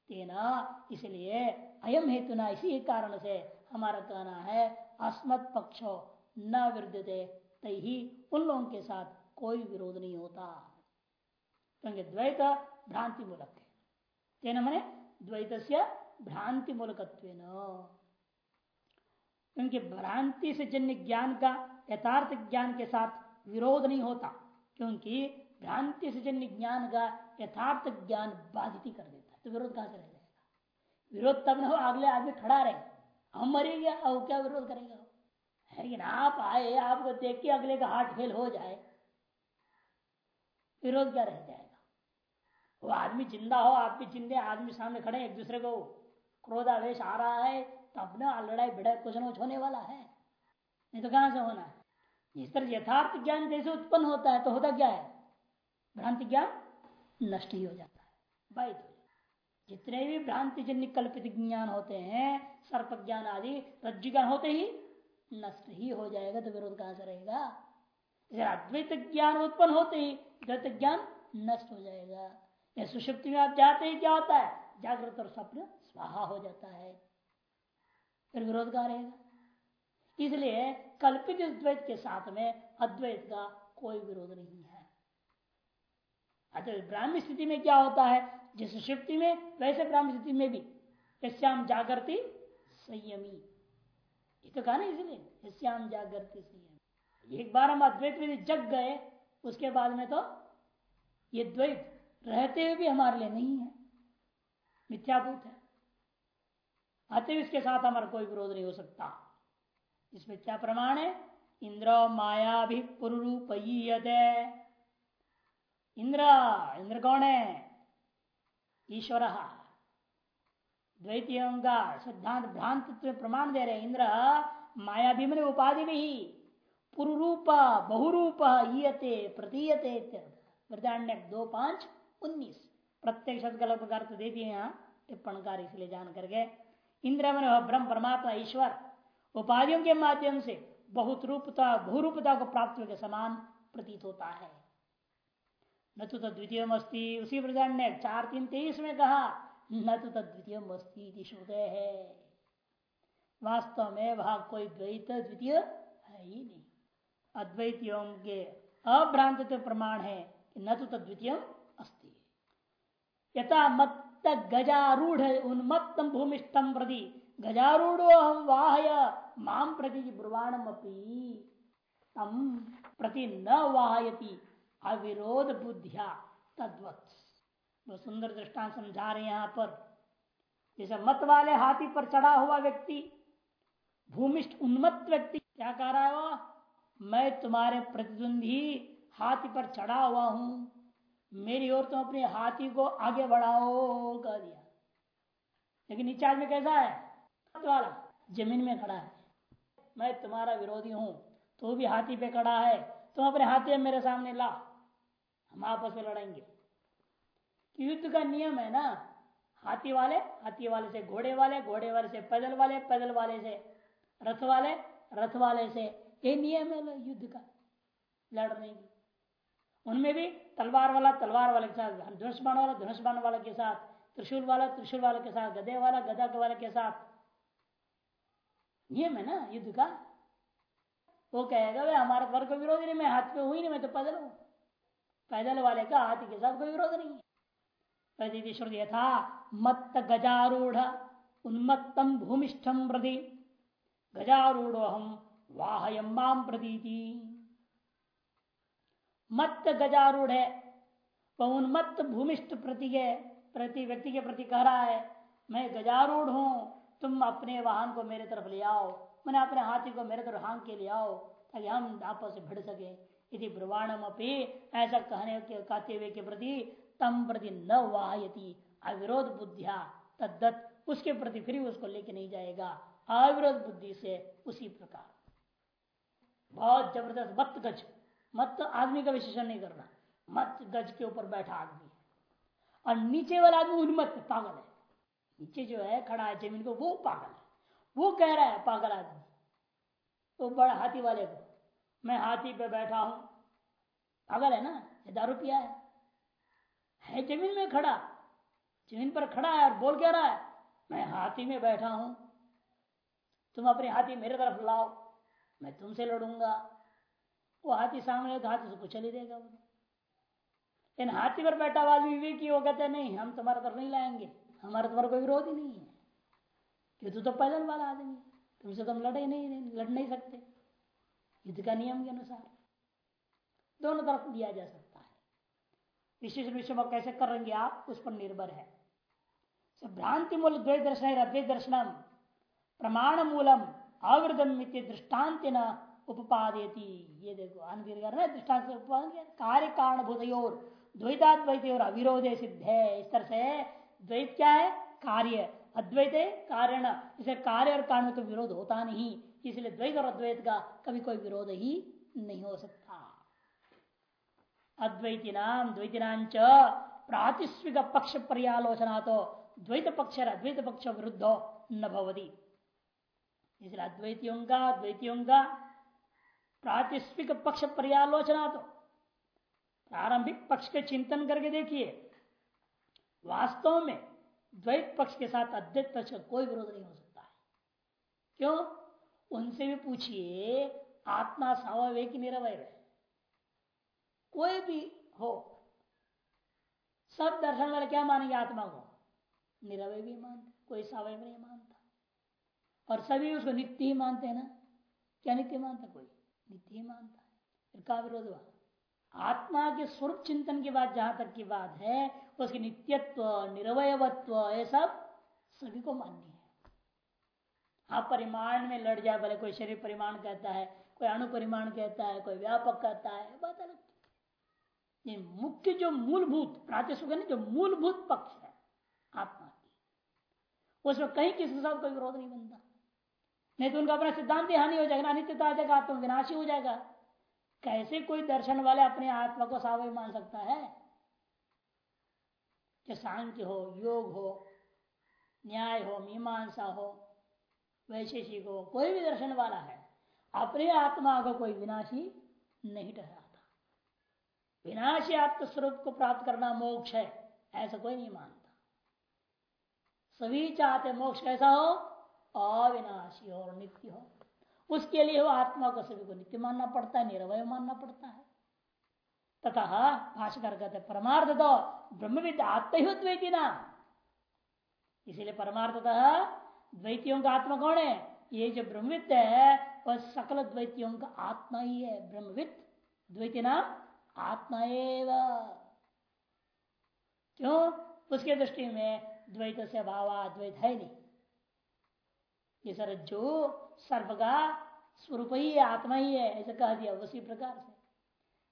तेना इसलिए अयम हेतु ना इसी कारण से हमारा कहना है, अस्मत् पक्षो न विरुद्धते ही उन लोगों के साथ कोई विरोध नहीं होता। क्योंकि द्वैत भ्रांति मूलक है। तेना मैंने द्वैत से भ्रांति मूलक क्योंकि भ्रांति से जन्य ज्ञान का, यथार्थ ज्ञान के साथ विरोध नहीं होता, क्योंकि भ्रांति से जन्य ज्ञान का यथार्थ ज्ञान बाधित ही कर देता है। तो विरोध कहाँ से रह जाएगा? विरोध तब न हो, अगले आदमी खड़ा रहे। हम मरे गया और क्या विरोध करेगा? लेकिन आप आए, आपको देख के अगले का हार्ट फेल हो जाए। विरोध क्या रह जाएगा? वो आदमी ज़िंदा हो, आप भी जिंदे, आदमी सामने खड़े, एक दूसरे को क्रोधावेश आ रहा है, तब ना लड़ाई भिड़ाई कुछ न कुछ होने वाला है। नहीं तो कहाँ से होना है? इस तरह यथार्थ ज्ञान जैसे उत्पन्न होता है तो होता क्या है? भ्रांति ज्ञान नष्ट ही हो जाता है बाई तो जितने भी भ्रांति जन्य कल्पित ज्ञान होते हैं, सर्प ज्ञान आदि, रज्जु ज्ञान होते ही नष्ट ही हो जाएगा तो विरोध कहाँ से रहेगा? अद्वैत ज्ञान उत्पन्न होते ही द्वैत ज्ञान नष्ट हो जाएगा। या सुषुप्ति में आप जाते ही क्या होता है? जागृत और स्वप्न, स्वाहा हो जाता है। फिर विरोध कहाँ रहेगा? इसलिए कल्पित द्वैत के साथ में अद्वैत का कोई विरोध नहीं है। अच्छा ब्राह्मी स्थिति में क्या होता है? जिस सुषुप्ति में, वैसे ब्राह्मी स्थिति में भी। श्याम जागृति संयमी। ये तो कहा ना इसलिए श्याम जागृति संयमी। एक बार हम अद्वैत में जग गए, उसके बाद में तो ये द्वैत रहते हुए भी हमारे लिए नहीं है। मिथ्याभूत है। अतः इसके साथ हमारा कोई विरोध नहीं हो सकता। इसमें क्या प्रमाण है? इंद्र माया भी इंद्र इंद्र कौन है? ईश्वर। द्वैतियों का सिद्धांत भ्रांत प्रमाण दे रहे इंद्र माया भी मैंने उपाधि में ही। पुरूप बहुरूप, ईयते, प्रतीयते दो पाँच, उन्नीस। प्रत्येक शब्द का दे दिए यहाँ टिप्पणकार इसलिए जान करके। इंद्र मन ब्रह्म परमात्मा, ईश्वर। उपाधियों के माध्यम से बहुत रूपता, बहुरूपता को प्राप्त के समान प्रतीत होता है। न तो द्वितीय मस्ती उसी प्रधान ने चार तीन तेईस में कहा, न तो द्वितीय मस्ती श्रुदय है। वास्तव में वहाँ कोई द्वैत द्वितीय है ही नहीं। अद्वैतियों के अभ्रांत प्रमाण है न तो द्वितीय यथा मत्त गजारूढ़ उन्मत्तम भूमिष्ठम प्रति गजारूढ़ो वाहय माम प्रति ब्रुवाणम तम प्रति न वाहयति। अविरोध बुद्धिया तद्वत। वो सुंदर दृष्टांत समझा रहे यहाँ पर। जैसे मत वाले हाथी पर चढ़ा हुआ व्यक्ति, भूमिष्ठ उन्मत्त व्यक्ति, क्या कह रहा है वो? मैं तुम्हारे प्रतिद्वंदी हाथी पर चढ़ा हुआ हूँ। मेरी ओर तुम अपने हाथी को आगे बढ़ाओ, कह दिया। लेकिन नीचे आदमी कैसा है? वाला, ज़मीन में खड़ा है। मैं तुम्हारा विरोधी हूँ। तू भी हाथी पे खड़ा है। तुम अपने हाथी मेरे सामने ला। हम आपस में लड़ेंगे। युद्ध का नियम है ना? हाथी वाले हाथी वाले से घोड़े वाले घोड़े वाले से पैदल वाले पैदल वाले से रथ वाले रथ वाले से। ये नियम है युद्ध का। लड़ने की। उनमें भी तलवार वाला, तलवार वाले के साथ। धनुष बाण वाला धनुष बाण वाले के साथ। त्रिशूल वाला, त्रिशूल वाले के साथ। गदे वाला गदा वाले के साथ। नियम है ना युद्ध का, वो कहेगा भाई हमारा वर्ग को विरोध नहीं, मैं हाथ पे हुई नहीं, मैं तो पैदल हूँ। पैदल वाले का हाथी के साथ कोई विरोध नहीं है। यथा मत्त गजारूढ़ उन्मत्तम भूमिष्ठम प्रति गजारूढ़ हम वाहयम्माम प्रतीति। मत्त गजारूढ़ है वह उन्मत्त भूमिष्ठ प्रति के प्रति व्यक्ति के प्रति कह रहा है, मैं गजारूढ़ हूँ तुम अपने वाहन को मेरे तरफ़ ले आओ। मैंने अपने हाथी को मेरे तरफ़ हांग के ले आओ, ताकि हम आपस से भिड़ सके। यदि ब्रवाणम अपनी ऐसा कहने के, कहते हुए के प्रति तम प्रति न वाहयती। अविरोध बुद्धिया तद्दत उसके प्रति फिर उसको लेके नहीं जाएगा। अविरोध बुद्धि से उसी प्रकार। बहुत ज़बरदस्त, मत गज। मत आदमी का विशेषण नहीं करना। मत गज के ऊपर बैठा आदमी। और नीचे वाला आदमी उन्मत्त, पागल है। नीचे जो है खड़ा है ज़मीन को, वो पागल है। वो कह रहा है, पागल आदमी। तो बड़ा हाथी वाले को, मैं हाथी पे बैठा हूँ। पागल है ना? ये दारू पिया है। है ज़मीन में खड़ा। ज़मीन पर खड़ा है और बोल कह रहा है? मैं हाथी में बैठा हूँ। तुम अपने हाथी मेरे तरफ़ लाओ, मैं तुमसे लड़ूँगा। वो हाथी सामने तो हाथी कुछ ही देगा वो इन हाथी पर बैठा हुआ आदमी विवेकी वो कहते नहीं, हम तुम्हारा तरफ़ नहीं लाएँगे। हमारा तुम्हारा कोई विरोध ही नहीं है। क्योंकि तू तो पैदल वाला आदमी तुमसे तुम लड़े नहीं लड़ नहीं सकते। युद्ध का नियम के अनुसार दोनों तरफ़ दिया जा सकता है। विशेष विषय में कैसे करेंगे आप, उस पर निर्भर है। भ्रांति मूल द्वैत दर्शन अद्वैत दर्शनम प्रमाण मूलम अवृतम दृष्टांत न उपपादेती ये देखो अनगिर दृष्टांत कार्य कारण भूत और द्वैताद्वैत और अविरोध सिद्ध। है इस तरह से द्वैत क्या है कार्य, अद्वैत है कारण। इसे कार्य और कारण तो विरोध होता नहीं, इसलिए द्वैत और अद्वैत का कभी कोई विरोध ही नहीं हो सकता। अद्वैती नाम द्वैतीनाच प्रातिस्विक पक्ष पर्यालोचना तो द्वैत पक्ष अद्वैत पक्ष विरुद्ध न भवती। इसलिए अद्वैतियों का, द्वैतियों का प्रातिस्विक पक्ष पर्यालोचना तो प्रारंभिक पक्ष के चिंतन करके देखिए। वास्तव में द्वैत पक्ष के साथ अद्वैत पक्ष का कोई विरोध नहीं हो सकता है। क्यों? उनसे भी पूछिए, आत्मा स्वाभाविक की निरवय है। कोई भी हो, सब दर्शन वाले क्या मानेंगे आत्मा को? निरवय भी मानते कोई स्वाभाविक नहीं मानता। और सभी उसको नित्य ही मानते हैं ना? क्या नित्य मानता कोई? नित्य ही मानता है। का विरोध हुआ? आत्मा के स्वरूप चिंतन की बात, जहाँ तक की बात है, उसकी नित्यत्व, निरवयत्व, ये सब सभी को मान्य है। आप परिमाण में लड़ जाए, भले कोई शरीर परिमाण कहता है, कोई अणु परिमाण कहता है, कोई व्यापक कहता है बात अलग ये मुख्य जो मूलभूत प्रातिशुक जो मूलभूत पक्ष है, आत्मा की, उसमें कहीं किसी के कोई विरोध नहीं बनता। नहीं तो उनका अपना सिद्धांत हानि हो जाएगा अनित्यता आ जाएगा, आत्मा विनाशी हो जाएगा। कैसे कोई दर्शन वाले अपने आत्मा को सावय मान सकता है? चाहे सांख्य हो, योग हो, न्याय हो, मीमांसा हो वैशेषिक हो, कोई भी दर्शन वाला है, अपने आत्मा को कोई विनाशी नहीं ठहराता। विनाशी आत्म स्वरूप को प्राप्त करना मोक्ष है, ऐसा कोई नहीं मानता। सभी चाहते मोक्ष कैसा हो? अविनाशी और नित्य हो। उसके लिए वो आत्मा को सभी को नित्य मानना पड़ता है, निरवय मानना पड़ता है। तथा भाषकर कहते परमार्थ तो ब्रह्मविद आत्मद्वैती ना इसीलिए परमार्थतः द्वैतियों का आत्मा कौन है? ये जो ब्रह्मविद है, वह सकल द्वैतियों का आत्मा ही है। ब्रह्मविद द्वैती नाम आत्मा क्यों? उसके दृष्टि में द्वैत से भाव अद्वैत है नहीं। ये सर जो सर्व का स्वरूप ही आत्मा ही है, ऐसा कह दिया उसी प्रकार से।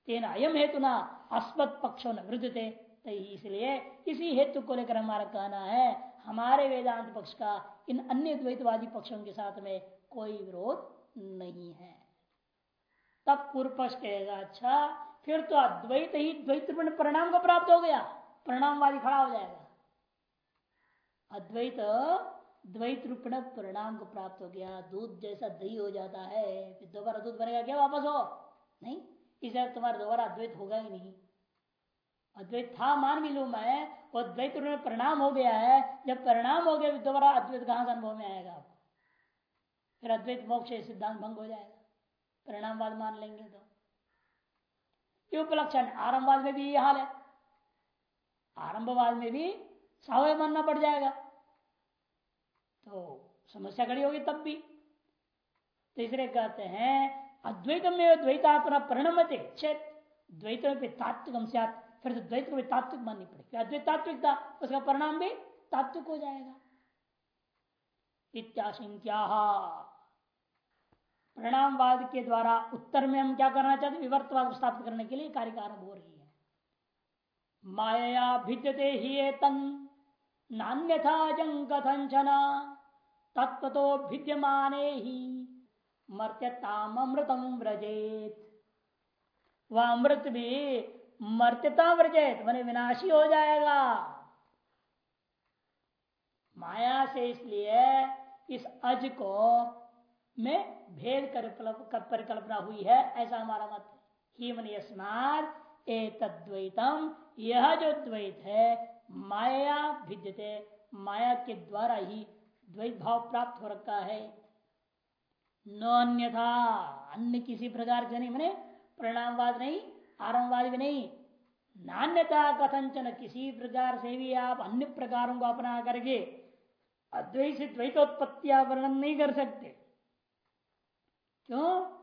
तेना अयम हेतु ना अस्मत् पक्षों न तो इसलिए इसी हेतु को लेकर हमारा कहना है, हमारे वेदांत पक्ष का इन अन्य द्वैतवादी पक्षों के साथ में कोई विरोध नहीं है। तब पूर्व पक्ष कहेगा अच्छा फिर तो अद्वैत ही द्वैत परिणाम को प्राप्त हो गया, परिणामवादी खड़ा हो जाएगा। अद्वैत द्वैत रूपण परिणाम को प्राप्त हो गया। दूध जैसा दही हो जाता है, फिर दोबारा दूध बनेगा, क्या वापस हो? नहीं, इसे तुम्हारा दोबारा अद्वैत होगा ही नहीं। अद्वैत था, मान भी लू मैं वो द्वैत में परिणाम हो गया है। जब परिणाम हो गया दोबारा अद्वैत कहाँ से अनुभव में आएगा आपको? फिर अद्वैत मोक्ष सिद्धांत भंग हो जाएगा। परिणामवाद मान लेंगे तो। ये उपलक्षण, आरंभवाद में भी ये हाल है। आरंभवाद में भी सावय मानना पड़ जाएगा। तो समस्या खड़ी होगी तब भी। तीसरे कहते हैं अद्वैत में द्वैतात्मा परिणमते, चेत द्वैत में तात्विक फिर तो द्वैत को भी तात्विक माननी पड़ेगी। अद्वैत तात्विक था उसका परिणाम भी तात्विक हो जाएगा। इत्याशंक्या। परिणामवाद के द्वारा उत्तर में हम क्या करना चाहते विवर्तवाद स्थापित करने के लिए कार्य आरंभ हो रही है। माया भिद्यते ही तन नान्यथा जंकथंचना तत्व तो भिद्यमान ही मर्त्यताम अमृतम व्रजेत। वह अमृत भी मर्त्यता व्रजेत, मैंने विनाशी हो जाएगा। माया से इसलिए इस अज को में भेद कर परिकल्पना हुई है, ऐसा हमारा मत ही। मन यस्मात एतद्वैतम यह जो द्वैत है, माया भिद्यते, माया के द्वारा ही द्वैत भाव प्राप्त हो रखा है। न अन्यथा, अन्य किसी प्रकार से नहीं, मैंने परिणामवाद नहीं, आरंभवाद भी नहीं नान्यता कथंचन किसी प्रकार से भी आप अन्य प्रकारों को अपना करके अद्वैत से द्वैतोत्पत्तिया वर्णन नहीं कर सकते। क्यों?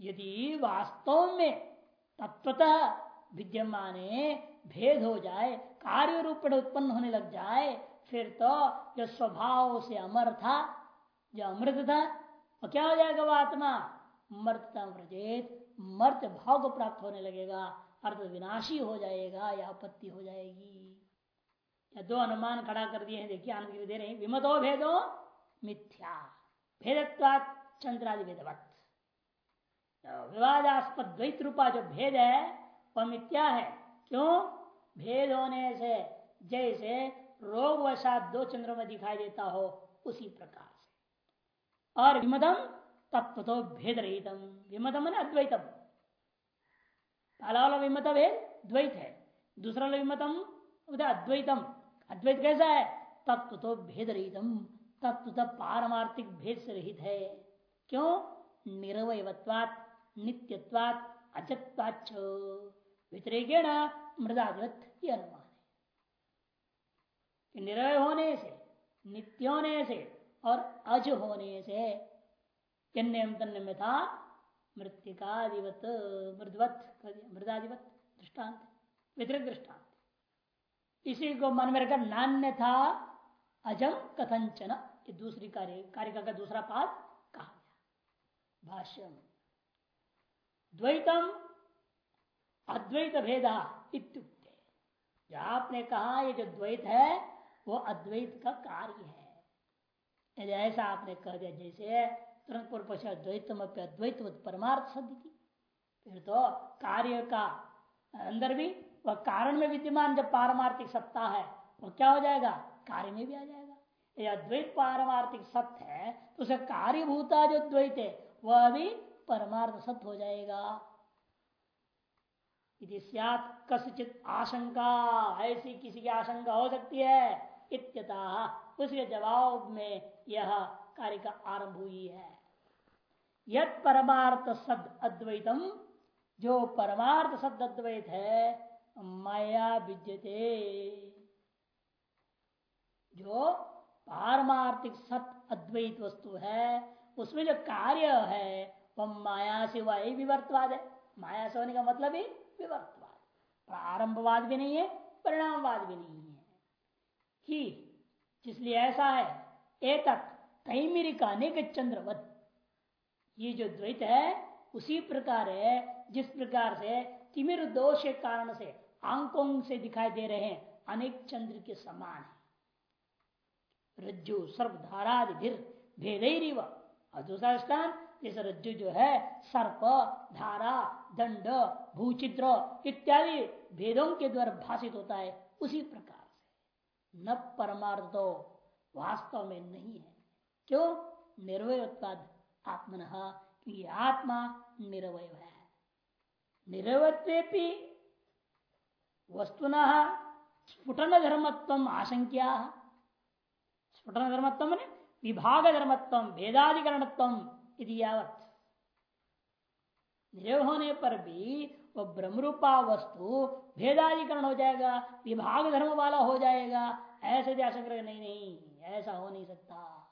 यदि वास्तव में तत्वतः विद्यमान भेद हो जाए, कार्य रूप उत्पन्न होने लग जाए फिर तो जो स्वभाव से अमर था, जो अमृत था, वो क्या हो जाएगा वो आत्मा? मर्तता व्रजेत, मर्त भाव को प्राप्त होने लगेगा, अर्थ विनाशी हो जाएगा, या आपत्ति हो जाएगी। या दो अनुमान खड़ा कर दिए हैं, देखिए, आनंद दे रहे हैं। विमतो भेदो मिथ्या, भेदत्वात चंद्रादि वेदवत विवादास्पद द्वैत रूपा जो भेद है वह मिथ्या है। क्यों? भेद होने से, जैसे रोग वशात दो चंद्र में दिखाई देता हो, उसी प्रकार से। और विमदम तत्व तो भेद रहितम विमदम है अद्वैतम। पहला वाला विमत भेद द्वैत है। दूसरा वाला विमतम अद्वैतम। अद्वैत कैसा है? तत्व तो भेद रहितम तत्व तो पारमार्थिक भेद से रहित है। क्यों? निरवयत्वात नित्यत्वात अजत्वाच व्यतिरेकेण मृदाधिवत ये अनुमान निरवय होने से, नित्य होने से और अज होने से में था मृतिकादिवत मृदवत मृदाधिवत दृष्टांत व्यतिरिक दृष्टांत। इसी को मन में रखकर नान्य था अजम कथंचन ये दूसरी कार्य, कारिका का दूसरा पाद कहा गया। भाष्यम, द्वैतम अद्वैत भेदा आपने कहा, ये जो द्वैत है वो अद्वैत का कार्य है। यदि ऐसा आपने कह दिया, जैसे तुरंत पूर्व अद्वैतम अद्वैत परमार्थ की फिर तो कार्य का अंदर भी वह कारण में विद्यमान जब पारमार्थिक सत्ता है, वो क्या हो जाएगा? कार्य में भी आ जाएगा। ये अद्वैत पारमार्थिक सत्य है तो उसे कार्यभूता जो द्वैत है, वह भी परमार्थ सत्य हो जाएगा। यदि कसिचित आशंका, ऐसी किसी की आशंका हो सकती है इत्यता उसके जवाब में यह कार्य का आरंभ हुई है। यद परमार्थ सद अद्वैतम, जो परमार्थ सद अद्वैत है, माया विद्यते। जो पारमार्थिक सत अद्वैत वस्तु है, उसमें जो कार्य है, वह माया से वही विवर्तवाद है। माया से होने का मतलब ही विवर्तवाद। प्रारंभवाद भी नहीं है, परिणामवाद भी नहीं है। ही जिसलिए ऐसा है एतत् तैमिरिक अनेक चंद्रवत। ये जो द्वैत है, उसी प्रकार है, जिस प्रकार से तिमिर दोष के कारण से आंकों से दिखाई दे रहे हैं, अनेक चंद्र के समान है। रज्जु सर्वधारादिर भेद और दूसरा स्थान जैसे रज्जु जो है, सर्प, धारा, दंड, भूचित्र इत्यादि भेदों के द्वारा भाषित होता है, उसी प्रकार। न परमार्थ तो वास्तव में नहीं है। क्यों? निर्वय उत्पाद आत्मन, क्योंकि आत्मा निरवय है। निरवत्वे वस्तुन स्फुटन धर्मत्व आशंक्या। स्फुटन धर्मत्व विभाग धर्मत्व भेदाधिकरणत्व यावत। निरव होने पर भी वह ब्रह्मरूपा वस्तु भेदाधिकरण हो जाएगा, विभाग धर्म वाला हो जाएगा। ऐसे आशंका नहीं नहीं, ऐसा हो नहीं सकता।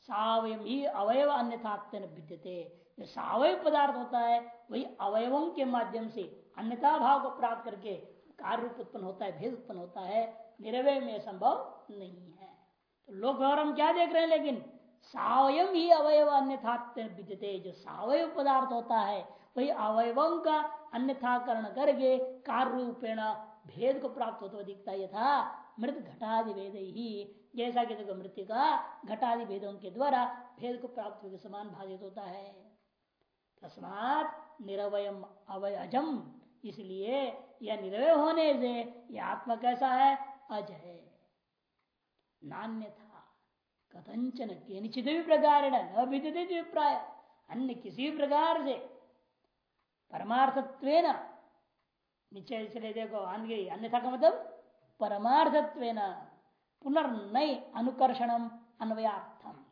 सावयम ही अवयव अन्यथा विद्यते। जो सावय पदार्थ होता है, वही अवयवों के माध्यम से अन्यता भाव को प्राप्त करके कार्य रूप उत्पन्न होता है, भेद उत्पन्न होता है, निरवय में संभव नहीं है। तो लोग और हम क्या देख रहे हैं लेकिन सावयम ही अवयव अन्यथा विद्यते। जो सावय पदार्थ होता है, वही अवयवों का अन्यथाकरण करके कार्य रूपेण भेद को प्राप्त होता दिखता यथा मृत घटादि भेद ही जैसा कि देखो मृत्यु का घटादि भेदों के द्वारा भेद को प्राप्त होकर समान भाजित होता है। तस्मात निरवयम अवयजम। इसलिए यह निरवय होने से यह आत्मा कैसा है? अज है। नान्य था कथंचन निश्चित भी प्रकार अन्य किसी प्रकार से परमार्थत्व निश्चय इसलिए देखो अन्यथा का मतलब? परमार्थत्व पुनर्नय अनुकर्षणम अन्वयार्थम।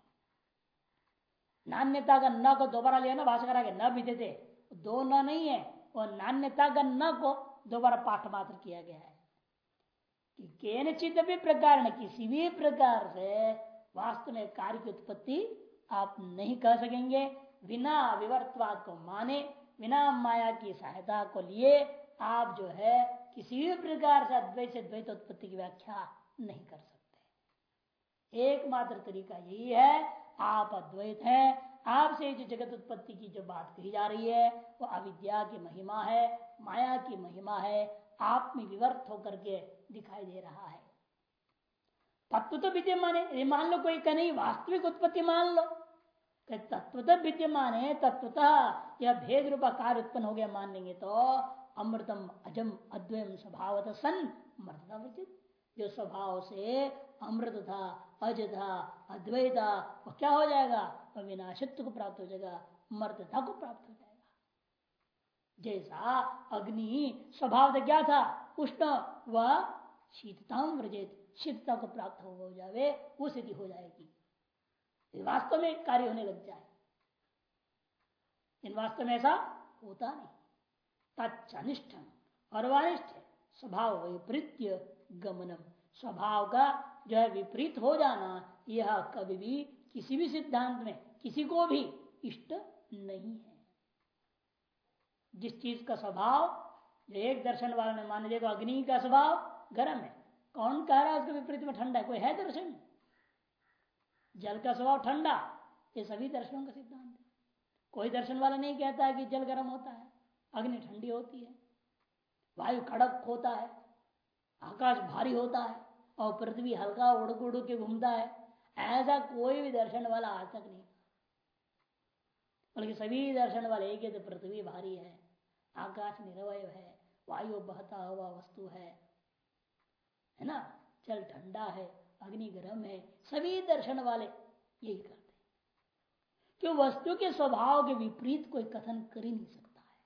नान्यता का न को दोबारा लिया ना भाषा के न विद्यते। दो न नहीं है, और नान्यता का न को दोबारा पाठ मात्र किया गया है। कि भी प्रकार न, किसी भी प्रकार से वास्तव में कार्य की उत्पत्ति आप नहीं कह सकेंगे। बिना विवर्तवाद को माने बिना माया की सहायता को लिए आप जो है किसी भी प्रकार से अद्वैत से द्वैत उत्पत्ति की व्याख्या नहीं कर सकते। एकमात्र तरीका यही है, आप अद्वैत हैं, आपसे जो जगत उत्पत्ति की जो बात कही जा रही है, वो अविद्या की महिमा है, माया की महिमा है आप में विवर्त होकर के दिखाई दे रहा है। तत्व तो विद्यमान है मान लो कोई नहीं, वास्तविक उत्पत्ति मान लो। तत्वतः विद्यमान है तत्वतः यह भेद रूपा कार्य उत्पन्न हो गया मान लेंगे तो अमृतम अजम अद्वयम स्वभाव सन वर्जित जो स्वभाव से अमृत था, अज था अद्वैता वो क्या हो जाएगा? वह विनाशित्व को प्राप्त हो जाएगा, मर्दता को प्राप्त हो जाएगा। जैसा अग्नि स्वभाव क्या था? उष्ण व शीतता व्रजित। शीतता को प्राप्त हो जावे, वो स्थिति हो जाएगी। वास्तव में कार्य होने लग जाए। इन वास्तव में ऐसा होता नहीं। तनिष्ठम और स्वभाव विपरीत गमनम। स्वभाव का जो है विपरीत हो जाना, यह कभी भी किसी भी सिद्धांत में, किसी को भी इष्ट नहीं है। जिस चीज़ का स्वभाव, जो एक दर्शन वाले ने मान तो अग्नि का स्वभाव गर्म है, कौन कह रहा है उसके विपरीत में ठंडा है? कोई है दर्शन? जल का स्वभाव ठंडा, ये सभी दर्शनों का सिद्धांत है। कोई दर्शन वाला नहीं कहता है कि जल गर्म होता है, अग्नि ठंडी होती है, वायु कड़क होता है, आकाश भारी होता है, और पृथ्वी हल्का उड़ उड़ के घूमता है, ऐसा कोई भी दर्शन वाला आज तक नहीं बल्कि सभी दर्शन वाले एक तो पृथ्वी भारी है, आकाश निरवय है, वायु बहता हुआ वस्तु है है ना? जल ठंडा है अग्नि गर्म है सभी दर्शन वाले यही करते क्यों? वस्तु के स्वभाव के विपरीत कोई कथन कर ही नहीं सकता है।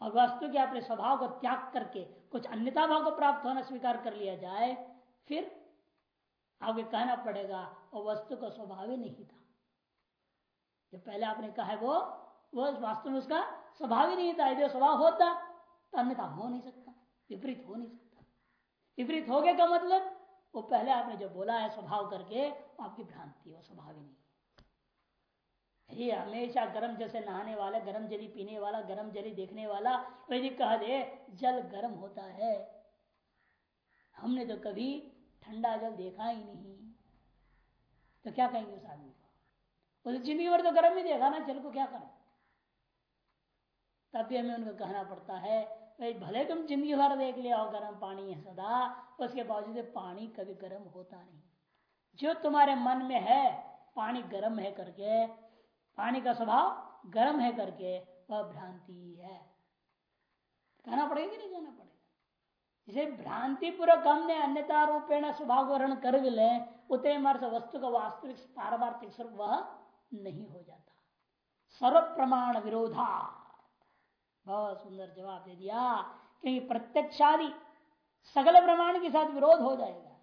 और वस्तु के अपने स्वभाव को त्याग करके कुछ अन्यता भाव को प्राप्त होना स्वीकार कर लिया जाए, फिर आगे कहना पड़ेगा, वो वस्तु का स्वभाव ही नहीं था। जो पहले आपने कहा है, वो वो वास्तव में उसका स्वभाव ही नहीं था, यदि स्वभाव होता तो अन्यथा हो नहीं सकता, विपरीत हो नहीं सकता। विपरीत हो गया का मतलब? वो पहले आपने जो बोला है स्वभाव करके आपकी भ्रांति वो स्वभाव ही। नहीं ये हमेशा गर्म जल से नहाने वाला, गर्म जली पीने वाला, गर्म जली देखने वाला यदि कह दे जल गर्म होता है। हमने तो कभी ठंडा जल देखा ही नहीं। तो क्या कहेंगे उस आदमी को? उस ज़िंदगी भर तो गर्म ही देखा ना, जल को क्या करें? तब भी हमें उनको कहना पड़ता है भले तुम ज़िंदगी भर देख लिया हो गर्म पानी है सदा, उसके बावजूद पानी कभी गर्म होता नहीं। जो तुम्हारे मन में है, पानी गर्म है करके, पानी का स्वभाव गर्म है करके, वह भ्रांति है। कहना पड़ेगा कि नहीं कहना पड़ेगा? इसे भ्रांति पूर्वक हमने अन्यता रूपेण स्वभाव ग्रहण कर ले, उतने मार्ग वस्तु का वास्तविक पारमार्थिक स्वरूप वह नहीं हो जाता। सर्व प्रमाण विरोधा। बहुत सुंदर जवाब दे दिया, क्योंकि प्रत्यक्षादि सगल प्रमाण के साथ विरोध हो जाएगा।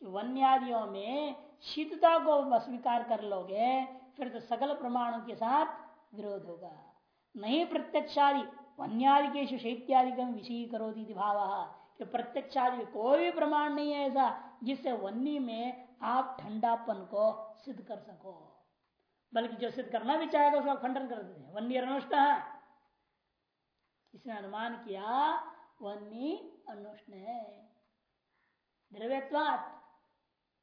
कि वन्यादियों में शीतता को स्वीकार कर लोगे, फिर तो सकल प्रमाणों के साथ विरोध होगा। नहीं प्रत्यक्षादि, वन्यादि के शैत्यादिगम विषय करो दी भाव। कि प्रत्यक्षादि कोई भी प्रमाण नहीं है ऐसा, जिससे वन्य में आप ठंडापन को सिद्ध कर सको। बल्कि जो सिद्ध करना भी चाहेगा, उसका खंडन कर देते अनुष्ठ है इसने अनुमान किया, वन्नी अनुष्ण। है द्रव्यत्वात।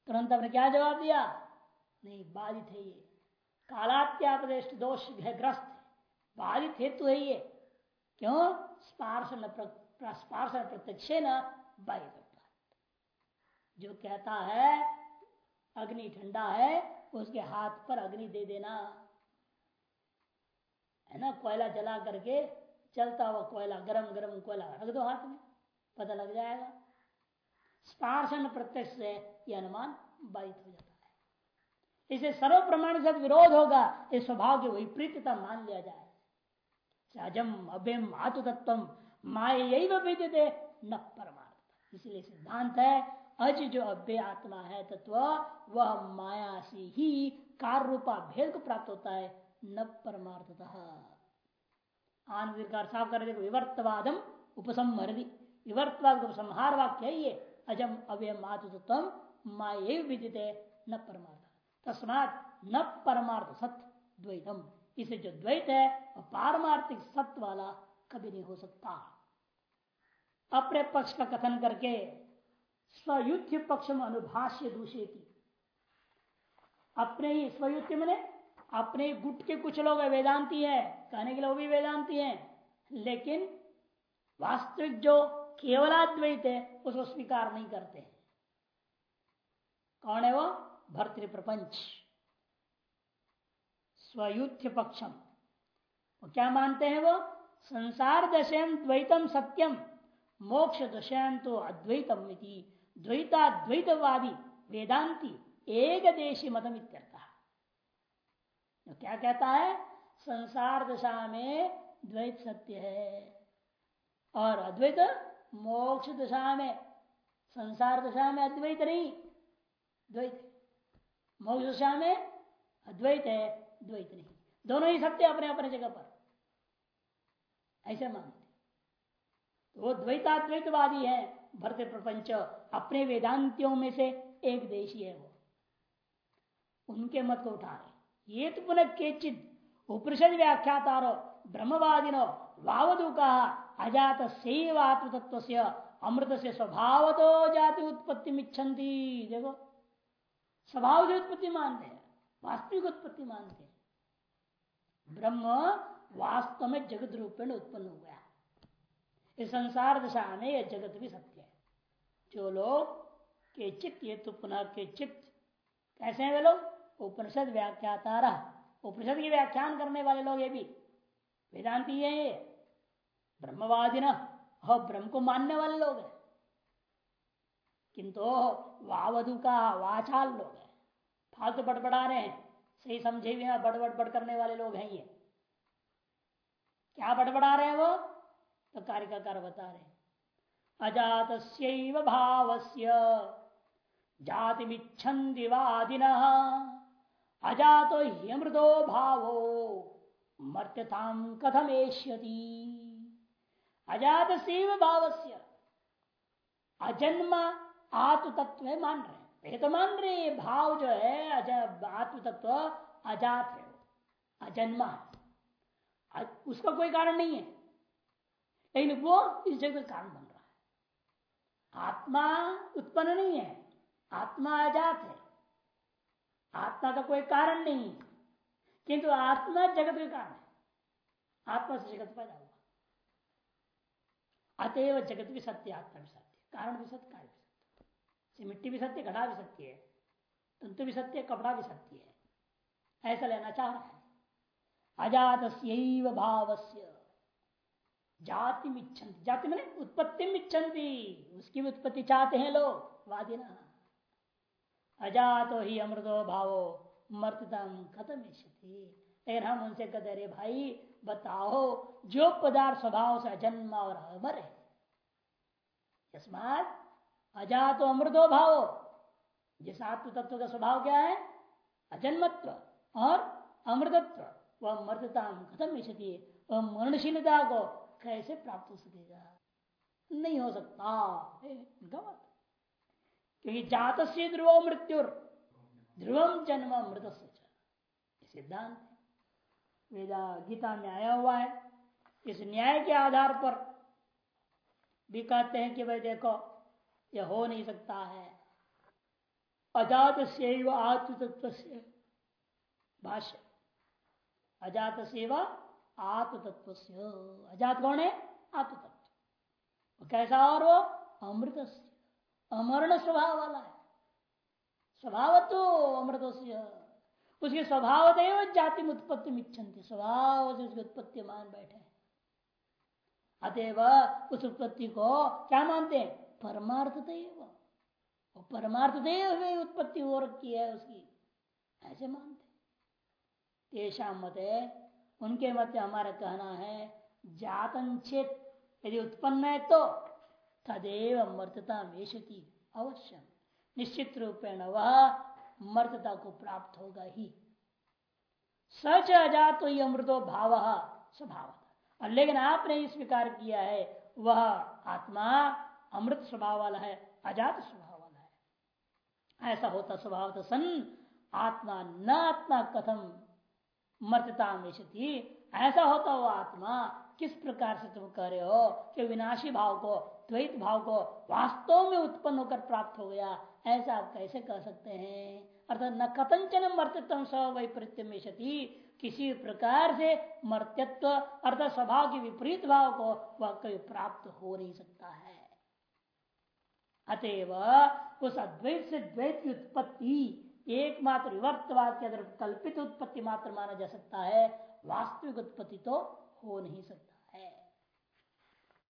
तुरंत आपने क्या जवाब दिया? नहीं, बाधित है ये। कालात्यापदेश दोष ग्रस्त बाधित हेतु है ये। क्यों? स्पार्शन स्पार्शन प्रत्यक्ष न बाधित जो कहता है, अग्नि ठंडा है, उसके हाथ पर अग्नि दे देना। है ना? कोयला जला करके चलता हुआ कोयला, गरम गरम कोयला, रख दो हाथ में, पता लग जाएगा। स्पार्शन प्रत्यक्ष से यह अनुमान बाधित हो जाता है। इसे सर्व प्रमाण से विरोध होगा इस स्वभाव की विपरीतता मान लिया जाए। अजम अभ्यम आतु तत्व माया यही विद्यते, न परमार्थ इसलिए सिद्धांत है, अज जो अभ्य आत्मा है तत्व, वह माया से ही कार रूपा भेद को प्राप्त होता है, न परमार्थतः। आनंद साफ़ कर देखो विवर्तवादम उपसंहरदि विवर्तवाद को संहार वाक्य है ये अजम अव्यय मातृत्व माए विदित न परमार्थ। तस्मात न परमार्थ सत्य द्वैतम। इसे जो द्वैत है, वह पारमार्थिक सत्य वाला कभी नहीं हो सकता। अपने पक्ष का कथन करके स्वयुद्ध पक्ष में अनुभाष्य दूसरे की अपने ही स्वयुद्ध में अपने गुट के कुछ लोग वेदांती है, कहने के वो भी वेदांती है, लेकिन वास्तविक जो केवलाद्वैत है, उसको स्वीकार नहीं करते। कौन है वो? भर्तृ प्रपंच स्वयुद्ध पक्षम वो क्या मानते हैं वो? संसार दशयन द्वैतम सत्यम, मोक्ष दशयन तो अद्वैतम द्वैताद्वैतवादी, वेदांती, एक देशी मतम इत्यर्थ तो क्या कहता है? संसार दशा में द्वैत सत्य है। और अद्वैत मोक्ष दशा में, संसार दशा में अद्वैत नहीं, द्वैत। मोक्ष दशा में अद्वैत है, द्वैत नहीं। दोनों ही सत्य अपने अपने जगह पर। ऐसे मानते तो वो द्वैताद्वैतवादी है, भरते प्रपंच, अपने वेदांतियों में से एक देशी है वो। उनके मत को उठा रहे ये तो पुनः केचित उपनिषद व्याख्यातारो ब्रह्मवादिनो वावधु का अजात सेवात्म तत्व से अमृत से स्वभाव तो जाति उत्पत्ति मिच्छन्ति देखो स्वभाव से उत्पत्ति मानते हैं वास्तविक उत्पत्ति मानते हैं ब्रह्म वास्तव में जगत रूपेण उत्पन्न हो गया इस संसार दशा में यह जगत भी सत्य है। जो लोग के चित्त ये तो पुनः के चित्त कैसे हैं वे लोग? उपनिषद व्याख्याता उपनिषद की व्याख्यान करने वाले लोग ये भी। वेदांति है ये। ब्रह्मवादी न ब्रह्म को मानने वाले लोग हैं। किंतु वावधु का वाचाल लोग हैं। फालतू बड़बड़ा रहे हैं। सही समझे भी बड़बड़ बड़ करने वाले लोग हैं ये। क्या बड़बड़ा रहे हैं वो? तो कार्य का कार्य बता रहे अजात भाव से जाति मिच्छन्दिवादिन अजातो ह्यमृतो भावो मर्त्यताम कथमेश्यती अजात सेव भाव से अजन्मा आत्म तत्व मान रहे ये तो मान रहे भाव जो है आत्म तत्व अजात है अजन्मा। है उसका कोई कारण नहीं है। लेकिन वो इस जगह कारण बन रहा है। आत्मा उत्पन्न नहीं है, आत्मा अजात है। आत्मा का कोई कारण नहीं किंतु आत्मा जगत का कारण है। आत्मा से जगत पैदा हुआ। अतएव जगत भी सत्य, आत्मा भी सत्य। कारण भी सत्य, कार्य भी सत्य। मिट्टी भी सत्य, घड़ा भी सत्य है। तंतु भी सत्य, कपड़ा भी सत्य है। ऐसा लेना चाह रहा है। अजात भाव से जाति मिच्छन्ति जाति मैंने उत्पत्ति मिच्छन्ति उसकी भी उत्पत्ति चाहते हैं लोग। वादी ना। अजातो ही अमृतो भावो मर्ततम खत्म लेकिन हम उनसे कहते अरे भाई, बताओ, जो पदार्थ स्वभाव से अजन्मा और अमर है यस्मात अजातो अमृतो भाव, जिस आत्म तत्व का स्वभाव क्या है? अजन्मत्व और अमृतत्व। वह मर्दता खत्म इच्छती वह मरणशीलता को कैसे प्राप्त हो सकेगा? नहीं हो सकता क्योंकि जात से ध्रुव मृत्यु ध्रुवम जन्म मृत सिद्धांत वेदा, गीता में आया हुआ है। इस न्याय के आधार पर भी कहते हैं कि भाई देखो यह हो नहीं सकता है। अजात से आत्मतत्व से भाष्य। अजात सेवा आत्मतत्व से अजात कौन है? आत्मतत्व कैसा और वो? अमृत अमरण स्वभाव वाला है। स्वभाव तो अमृत उसके स्वभाव देव जाति उत्पत्ति मिच्छन्ति। स्वभाव से उसकी उत्पत्ति मान बैठे अतएव उस उत्पत्ति को क्या मानते हैं? परमार्थ देव परमार्थ देव उत्पत्ति हो रखी है उसकी। ऐसे मानते तेषा मत उनके मत हमारा कहना है, जातंचित यदि उत्पन्न है तो तदेव मर्तता मेशती अवश्य निश्चित रूपेण वह मर्तता को प्राप्त होगा ही। सच अजात ये अमृतो भाव स्वभाव लेकिन आपने स्वीकार किया है, वह आत्मा अमृत स्वभाव वाला है, अजात स्वभाव वाला है। ऐसा होता स्वभाव तो सन, आत्मा न आत्मा कथम मर्तता में ऐसा होता हुआ आत्मा, किस प्रकार से तुम कह रहे हो कि विनाशी भाव को द्वैत भाव को वास्तव में उत्पन्न होकर प्राप्त हो गया, ऐसा आप कैसे कह सकते हैं? अर्थात न कथंचन मर्त्यत्व स्वैपरीत्य में किसी प्रकार से मर्त्यत्व, अर्थात स्वभाव के विपरीत भाव को वह कभी प्राप्त हो नहीं सकता है। अतएव उस अद्वैत से द्वैत की उत्पत्ति, एकमात्र विवर्तवाद के अंदर कल्पित उत्पत्ति मात्र माना जा सकता है। वास्तविक उत्पत्ति तो हो नहीं सकता।